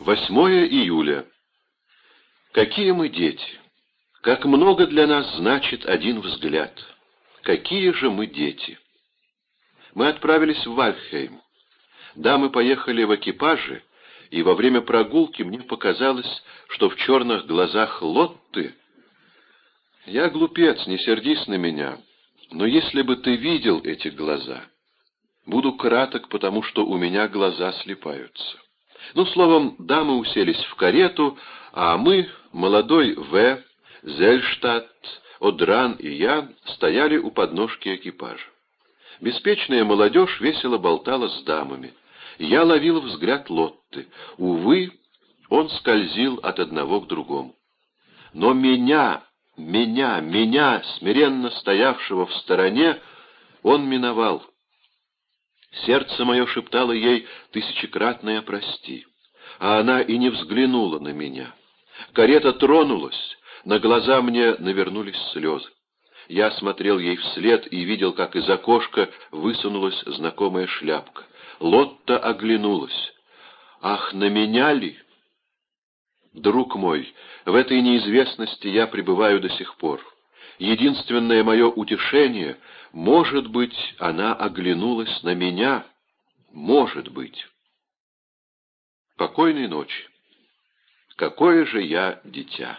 8 июля. Какие мы дети! Как много для нас значит один взгляд! Какие же мы дети! Мы отправились в Вальхейм. Да, мы поехали в экипаже, и во время прогулки мне показалось, что в черных глазах Лотты... Я глупец, не сердись на меня, но если бы ты видел эти глаза... Буду краток, потому что у меня глаза слепаются. Ну, словом, дамы уселись в карету, а мы, молодой В., Зельштадт, Одран и я, стояли у подножки экипажа. Беспечная молодежь весело болтала с дамами. Я ловил взгляд Лотты. Увы, он скользил от одного к другому. Но меня, меня, меня, смиренно стоявшего в стороне, он миновал. Сердце мое шептало ей тысячекратное «прости», а она и не взглянула на меня. Карета тронулась, на глаза мне навернулись слезы. Я смотрел ей вслед и видел, как из окошка высунулась знакомая шляпка. Лотта оглянулась. «Ах, на меня ли?» «Друг мой, в этой неизвестности я пребываю до сих пор. Единственное мое утешение, может быть, она оглянулась на меня. Может быть. Покойной ночи. Какое же я дитя!